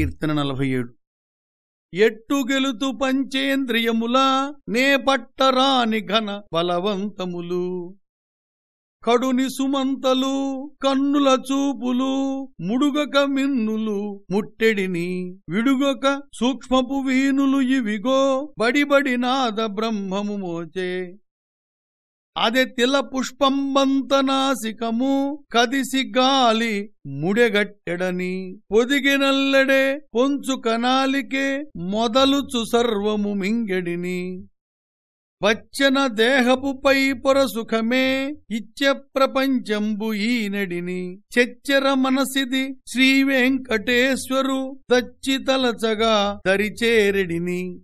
కీర్తన నలభై ఏడు ఎట్టు గెలుతు పంచేంద్రియముల నే పట్టరాని ఘన బలవంతములు. కడుని సుమంతలు కన్నుల చూపులు ముడుగక మిన్నులు ముట్టెడిని. విడుగక సూక్ష్మపు వీనులు ఇవిగో బడిబడి నాద బ్రహ్మము మోచే. అదే తిల పుష్పంబంతనాసికము కదిసి గాలి ముడెగట్టెడని పొదిగినల్లడే పొంచు కనాలికే మొదలుచు సర్వము మింగెడిని. వచ్చన దేహపుపై పొరసుఖమే ఇచ్చ ప్రపంచంబు ఈనడిని. చెచ్చర మనసిది శ్రీ వెంకటేశ్వరు తచ్చి దరిచేరెడిని.